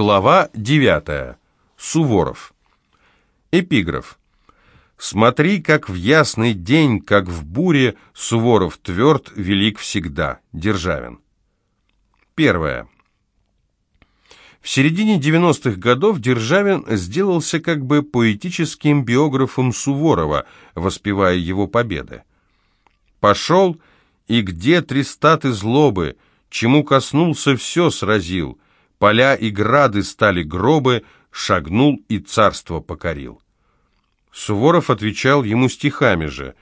Глава 9. Суворов. Эпиграф. «Смотри, как в ясный день, как в буре, Суворов тверд, велик всегда». Державин. Первое. В середине 90-х годов Державин сделался как бы поэтическим биографом Суворова, воспевая его победы. «Пошел, и где тристаты злобы, чему коснулся, все сразил» Поля и грады стали гробы, шагнул и царство покорил. Суворов отвечал ему стихами же.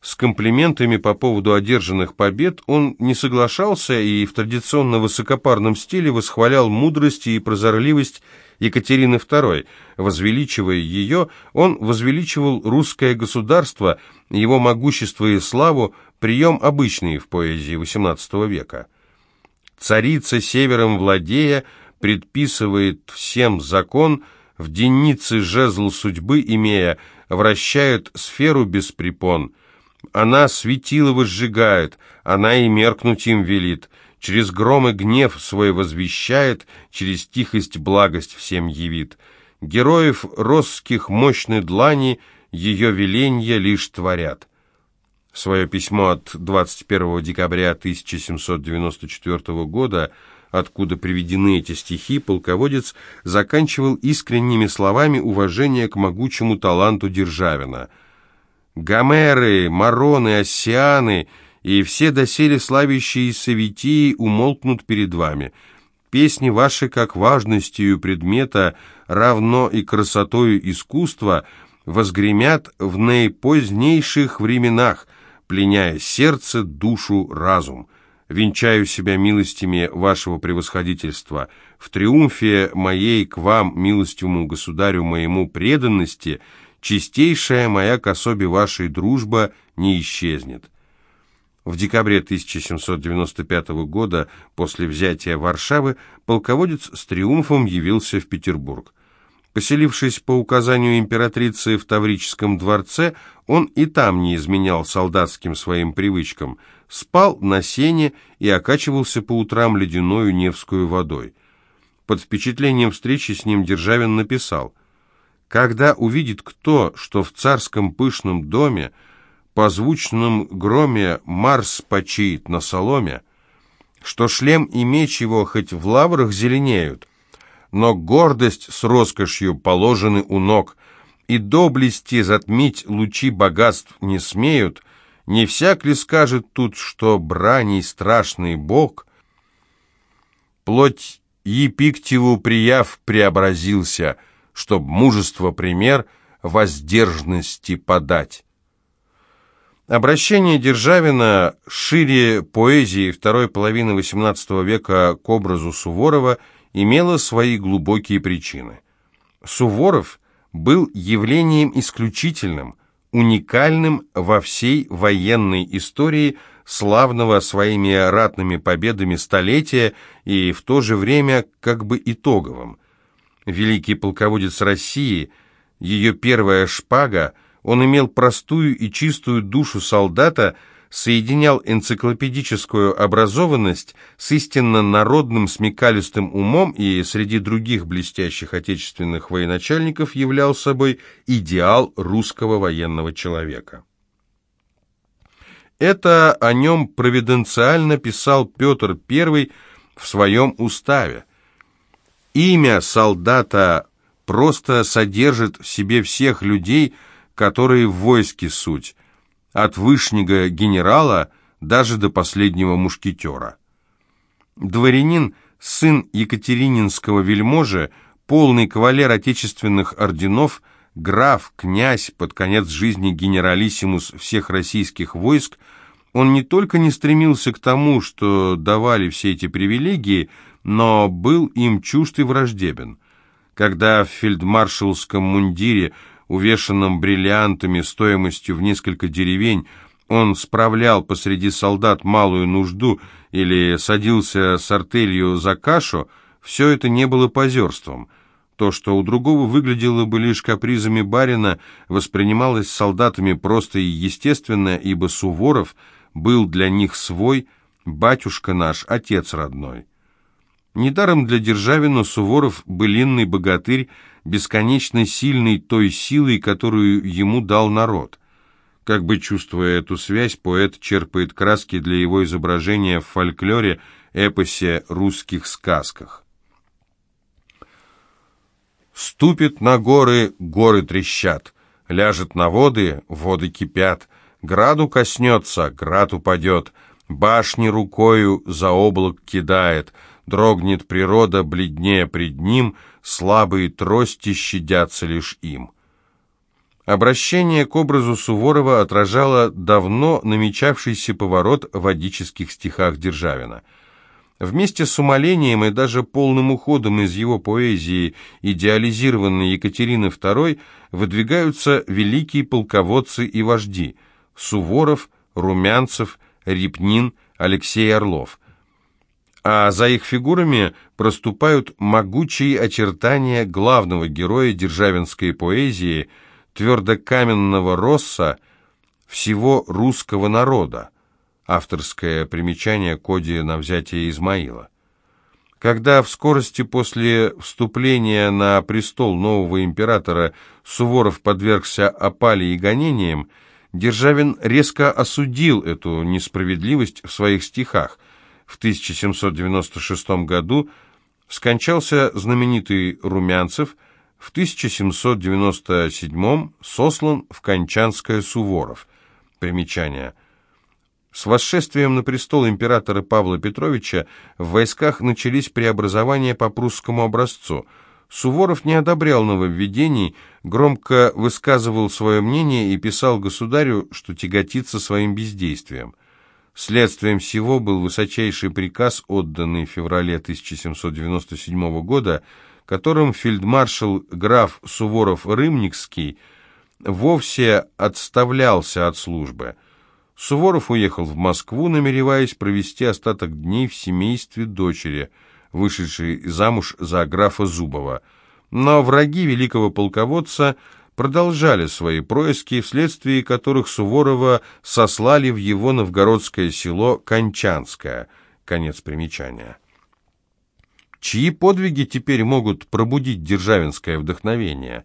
С комплиментами по поводу одержанных побед он не соглашался и в традиционно высокопарном стиле восхвалял мудрость и прозорливость Екатерины II. Возвеличивая ее, он возвеличивал русское государство, его могущество и славу, прием обычный в поэзии XVIII века. Царица севером владея предписывает всем закон, в деннице жезл судьбы имея, вращает сферу без препон. Она светило возжигает, она и меркнуть им велит, через гром и гнев свой возвещает, через тихость благость всем явит. Героев росских мощной длани ее веленья лишь творят. Свое письмо от 21 декабря 1794 года, откуда приведены эти стихи, полководец заканчивал искренними словами уважения к могучему таланту Державина. «Гомеры, Мароны, Оссианы и все доселе славящиеся витии умолкнут перед вами. Песни ваши, как важностью предмета, равно и красотою искусства, возгремят в наипозднейших временах, пленяя сердце, душу, разум. Венчаю себя милостями вашего превосходительства. В триумфе моей к вам, милостивому государю моему преданности, чистейшая моя к особе вашей дружба не исчезнет». В декабре 1795 года, после взятия Варшавы, полководец с триумфом явился в Петербург. Поселившись по указанию императрицы в Таврическом дворце, он и там не изменял солдатским своим привычкам, спал на сене и окачивался по утрам ледяною Невскую водой. Под впечатлением встречи с ним Державин написал «Когда увидит кто, что в царском пышном доме по звучном громе Марс почиет на соломе, что шлем и меч его хоть в лаврах зеленеют, но гордость с роскошью положены у ног, и доблести затмить лучи богатств не смеют, не всяк ли скажет тут, что браней страшный бог, плоть Епиктиву прияв преобразился, чтоб мужество пример воздержности подать. Обращение Державина шире поэзии второй половины XVIII века к образу Суворова – имело свои глубокие причины. Суворов был явлением исключительным, уникальным во всей военной истории славного своими ратными победами столетия и в то же время как бы итоговым. Великий полководец России, ее первая шпага, он имел простую и чистую душу солдата – соединял энциклопедическую образованность с истинно народным смекалистым умом и среди других блестящих отечественных военачальников являл собой идеал русского военного человека. Это о нем провиденциально писал Петр I в своем уставе. Имя солдата просто содержит в себе всех людей, которые в войске суть, от вышнего генерала даже до последнего мушкетера. Дворянин, сын Екатерининского вельможи, полный кавалер отечественных орденов, граф, князь, под конец жизни генералиссимус всех российских войск, он не только не стремился к тому, что давали все эти привилегии, но был им чужд и враждебен. Когда в фельдмаршалском мундире увешанном бриллиантами стоимостью в несколько деревень, он справлял посреди солдат малую нужду или садился с артелью за кашу, все это не было позерством. То, что у другого выглядело бы лишь капризами барина, воспринималось солдатами просто и естественно, ибо Суворов был для них свой, батюшка наш, отец родной. Недаром для Державина Суворов былинный богатырь, бесконечно сильный той силой, которую ему дал народ. Как бы чувствуя эту связь, поэт черпает краски для его изображения в фольклоре, эпосе, русских сказках. Ступит на горы, горы трещат, ляжет на воды, воды кипят, граду коснется, град упадет, башни рукою за облак кидает, дрогнет природа, бледнее пред ним, слабые трости щадятся лишь им. Обращение к образу Суворова отражало давно намечавшийся поворот в адических стихах Державина – Вместе с умолением и даже полным уходом из его поэзии идеализированной Екатерины II выдвигаются великие полководцы и вожди – Суворов, Румянцев, Репнин, Алексей Орлов. А за их фигурами проступают могучие очертания главного героя державинской поэзии, твердокаменного Росса, всего русского народа. Авторское примечание Коди на взятие Измаила. Когда в скорости после вступления на престол нового императора Суворов подвергся опале и гонениям, Державин резко осудил эту несправедливость в своих стихах. В 1796 году скончался знаменитый Румянцев, в 1797 сослан в Кончанское Суворов. Примечание – с восшествием на престол императора Павла Петровича в войсках начались преобразования по прусскому образцу. Суворов не одобрял нововведений, громко высказывал свое мнение и писал государю, что тяготится своим бездействием. Следствием всего был высочайший приказ, отданный в феврале 1797 года, которым фельдмаршал граф Суворов-Рымникский вовсе отставлялся от службы – Суворов уехал в Москву, намереваясь провести остаток дней в семействе дочери, вышедшей замуж за графа Зубова. Но враги великого полководца продолжали свои происки, вследствие которых Суворова сослали в его новгородское село Кончанское. Конец примечания. Чьи подвиги теперь могут пробудить державинское вдохновение?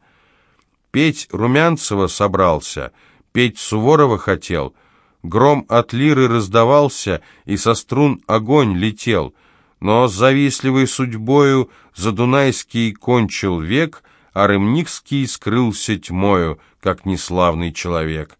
Петь Румянцева собрался, петь Суворова хотел – Гром от лиры раздавался, и со струн огонь летел. Но завистливой судьбою Задунайский кончил век, а Рымникский скрылся тьмою, как неславный человек.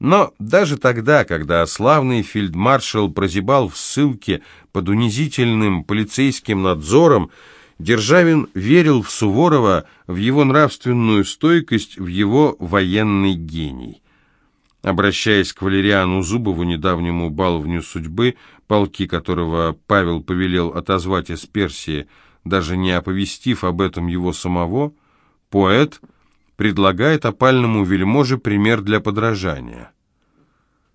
Но даже тогда, когда славный фельдмаршал прозябал в ссылке под унизительным полицейским надзором, Державин верил в Суворова, в его нравственную стойкость, в его военный гений. Обращаясь к Валериану Зубову, недавнему баловню судьбы, полки которого Павел повелел отозвать из Персии, даже не оповестив об этом его самого, поэт предлагает опальному вельможе пример для подражания.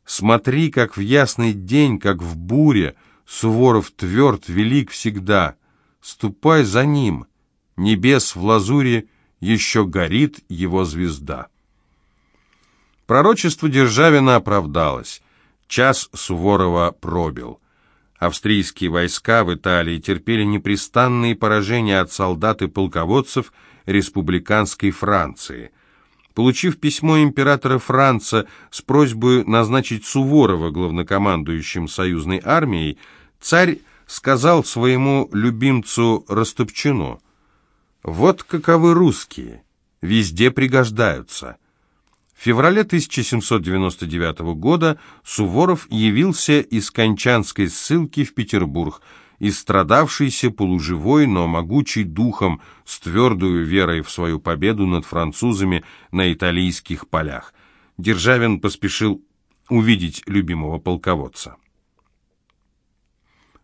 «Смотри, как в ясный день, как в буре, Суворов тверд, велик всегда. Ступай за ним, небес в лазуре, еще горит его звезда». Пророчество Державина оправдалось. Час Суворова пробил. Австрийские войска в Италии терпели непрестанные поражения от солдат и полководцев республиканской Франции. Получив письмо императора Франца с просьбой назначить Суворова главнокомандующим союзной армией, царь сказал своему любимцу Растопчину, «Вот каковы русские, везде пригождаются». В феврале 1799 года Суворов явился из Кончанской ссылки в Петербург, истрадавшийся полуживой, но могучий духом, с твердую верой в свою победу над французами на италийских полях. Державин поспешил увидеть любимого полководца.